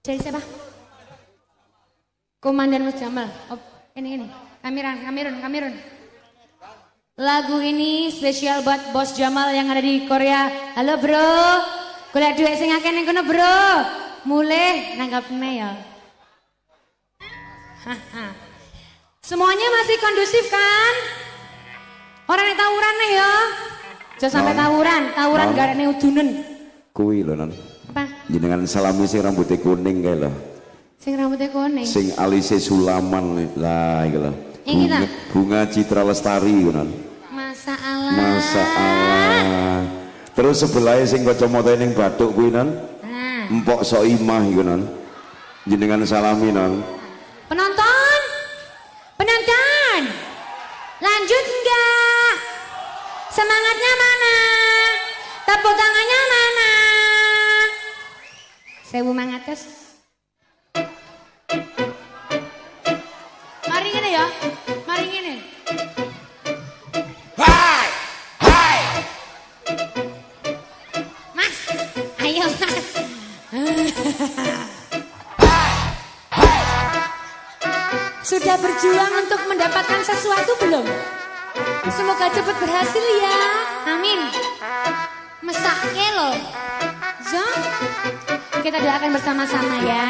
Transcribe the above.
Dari siapa? Komandan Mas Jamal. Oh, ini ini. Kamiran, Kamirun, Kamirun. Lagu ini spesial buat Bos Jamal yang ada di Korea. Halo bro, kuliah duit sing akeh ning kono bro. Mulai nanggapnya ya. Haha. Semuanya masih kondusif kan? Orang yang tawuran nih ya. Jangan sampai tawuran, tawuran gak ada udunen. Kuwi lho non. Apa? Jenengan salami sing rambutnya kuning kae lho. Sing rambutnya kuning. Sing alise Sulaman lah iki lho. Iki Bunga, bunga Citra Lestari iku non. Masa Allah. Masa Allah. Terus sebelahnya sing kacamata ning bathuk kuwi non. Nah, Empok Soimah iku non. Jenengan salami non. penonton, penonton, lanjut enggak? Semangatnya mana? Tepuk tangannya mana? Sewu mangatus. Mari ngene ya, mari ngene. Mas, ayo mas. Sudah berjuang untuk mendapatkan sesuatu belum? Semoga cepat berhasil ya. Amin. Mesaknya loh. Zo, kita doakan bersama-sama ya.